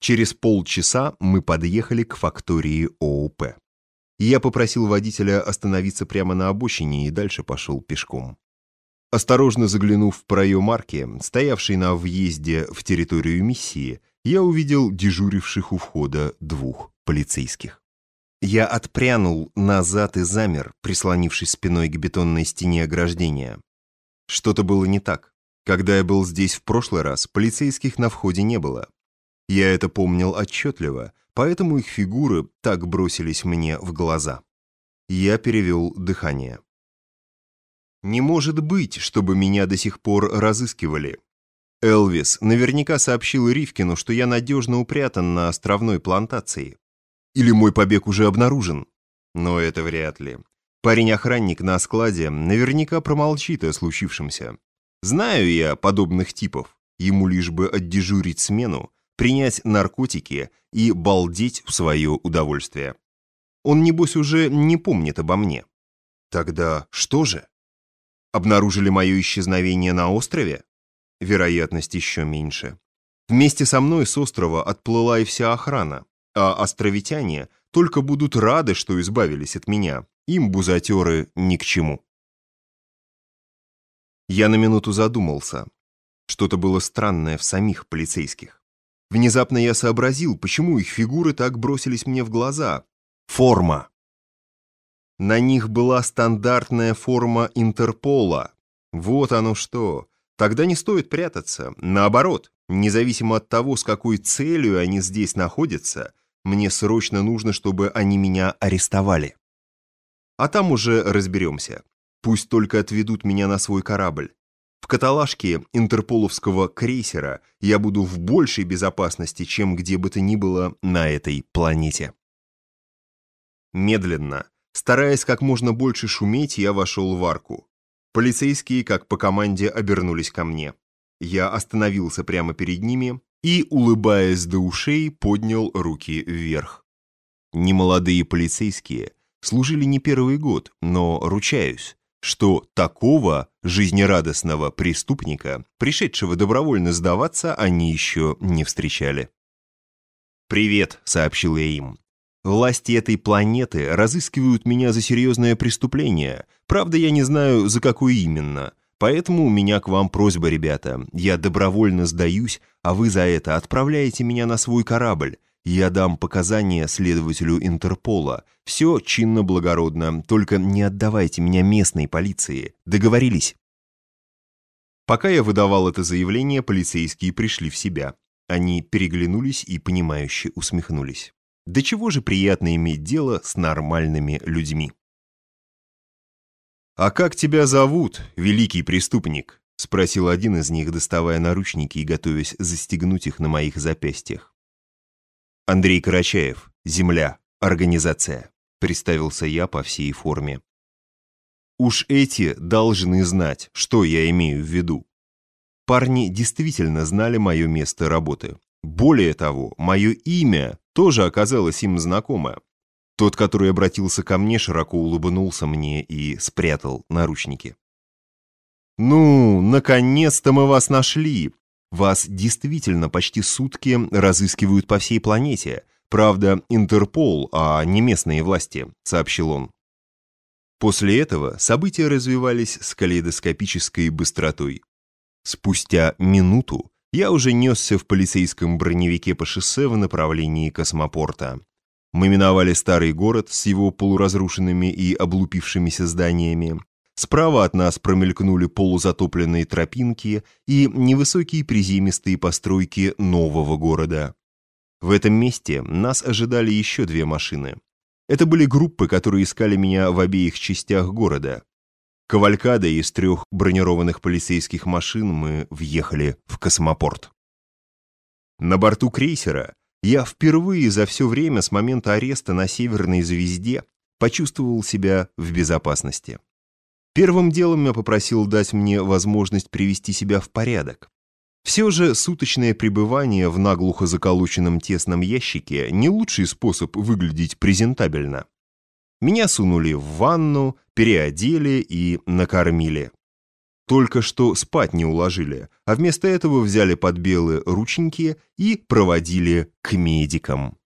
Через полчаса мы подъехали к фактории ОУП. Я попросил водителя остановиться прямо на обочине и дальше пошел пешком. Осторожно заглянув в проем арки, стоявший на въезде в территорию миссии, я увидел дежуривших у входа двух полицейских. Я отпрянул назад и замер, прислонившись спиной к бетонной стене ограждения. Что-то было не так. Когда я был здесь в прошлый раз, полицейских на входе не было. Я это помнил отчетливо, поэтому их фигуры так бросились мне в глаза. Я перевел дыхание. Не может быть, чтобы меня до сих пор разыскивали. Элвис наверняка сообщил Ривкину, что я надежно упрятан на островной плантации. Или мой побег уже обнаружен. Но это вряд ли. Парень-охранник на складе наверняка промолчит о случившемся. Знаю я подобных типов. Ему лишь бы отдежурить смену, принять наркотики и балдеть в свое удовольствие. Он, небось, уже не помнит обо мне. Тогда что же? Обнаружили мое исчезновение на острове? Вероятность еще меньше. Вместе со мной с острова отплыла и вся охрана, а островитяне только будут рады, что избавились от меня. Им бузатеры ни к чему. Я на минуту задумался. Что-то было странное в самих полицейских. Внезапно я сообразил, почему их фигуры так бросились мне в глаза. Форма. На них была стандартная форма Интерпола. Вот оно что. Тогда не стоит прятаться. Наоборот, независимо от того, с какой целью они здесь находятся, мне срочно нужно, чтобы они меня арестовали. А там уже разберемся. Пусть только отведут меня на свой корабль. Каталажке интерполовского крейсера я буду в большей безопасности, чем где бы то ни было на этой планете. Медленно, стараясь как можно больше шуметь, я вошел в арку. Полицейские, как по команде, обернулись ко мне. Я остановился прямо перед ними и, улыбаясь до ушей, поднял руки вверх. Немолодые полицейские служили не первый год, но, ручаюсь, что такого жизнерадостного преступника, пришедшего добровольно сдаваться, они еще не встречали. «Привет», — сообщил я им. «Власти этой планеты разыскивают меня за серьезное преступление. Правда, я не знаю, за какое именно. Поэтому у меня к вам просьба, ребята. Я добровольно сдаюсь, а вы за это отправляете меня на свой корабль. Я дам показания следователю Интерпола. Все чинно-благородно, только не отдавайте меня местной полиции. Договорились?» Пока я выдавал это заявление, полицейские пришли в себя. Они переглянулись и, понимающе усмехнулись. Да чего же приятно иметь дело с нормальными людьми. «А как тебя зовут, великий преступник?» — спросил один из них, доставая наручники и готовясь застегнуть их на моих запястьях. Андрей Карачаев, «Земля», организация. Представился я по всей форме. Уж эти должны знать, что я имею в виду. Парни действительно знали мое место работы. Более того, мое имя тоже оказалось им знакомо. Тот, который обратился ко мне, широко улыбнулся мне и спрятал наручники. «Ну, наконец-то мы вас нашли!» Вас действительно почти сутки разыскивают по всей планете. Правда, Интерпол, а не местные власти», — сообщил он. После этого события развивались с калейдоскопической быстротой. Спустя минуту я уже несся в полицейском броневике по шоссе в направлении космопорта. Мы миновали старый город с его полуразрушенными и облупившимися зданиями, Справа от нас промелькнули полузатопленные тропинки и невысокие приземистые постройки нового города. В этом месте нас ожидали еще две машины. Это были группы, которые искали меня в обеих частях города. Кавалькадой из трех бронированных полицейских машин мы въехали в космопорт. На борту крейсера я впервые за все время с момента ареста на Северной Звезде почувствовал себя в безопасности. Первым делом я попросил дать мне возможность привести себя в порядок. Все же суточное пребывание в наглухо заколоченном тесном ящике не лучший способ выглядеть презентабельно. Меня сунули в ванну, переодели и накормили. только что спать не уложили, а вместо этого взяли под белые рученьки и проводили к медикам.